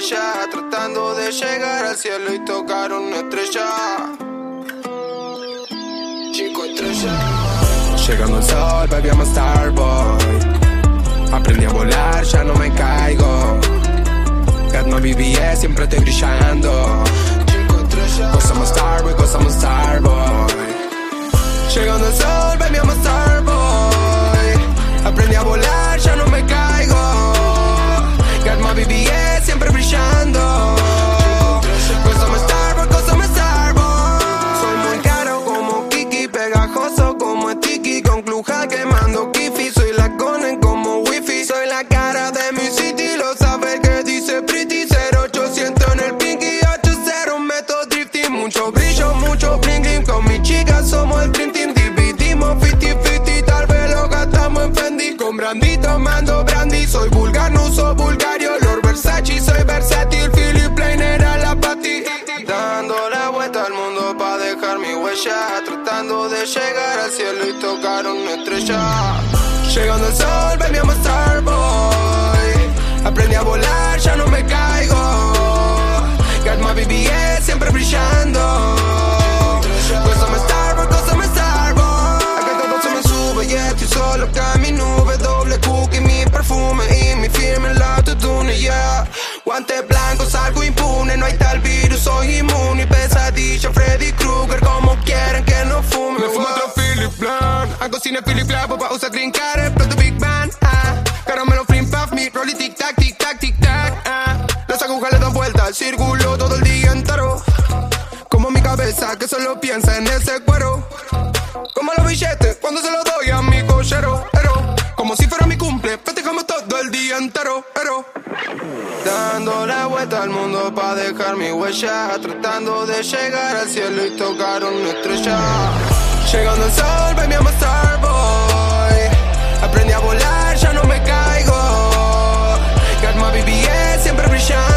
huella, tratando de llegar al cielo y tocar una estrella. Chico estrella. Llegando al sol, a starboy. Aprendí a volar, ya no me caigo. Got my BBS, siempre estoy brillando. Chico estrella. A starboy, a starboy. Llegando al sol, Mucho brillo, mucho bling bling. Con mi chica somos el team. Dividimos 50-50, tal vez lo gastamos en Fendi. Con brandy tomando brandy. Soy vulgar, no uso vulgario. Lord Versace, soy versátil. Philip Plain era la pati. Dando la vuelta al mundo pa' dejar mi huella. Tratando de llegar al cielo y tocar una estrella. Cine Philip Blanc, papá usa green card, exploto Big Bang, ah. Caramelo flim puff, mi rolly tic tac, tic tac, tic tac, ah. Las agujas le dan vuelta al círculo todo el día entero. Como mi cabeza que solo piensa en ese cuero. Como los billetes cuando se los doy a mi cochero. Pero, como si fuera mi cumple, festejamos todo el día entero. Pero, dando la vuelta al mundo pa' dejar mi huella. Tratando de llegar al cielo y tocar una estrella. Llegando el sol, baby, I'm a starboy. Aprendí a volar, ya no me caigo. Got my BBS, siempre brillando.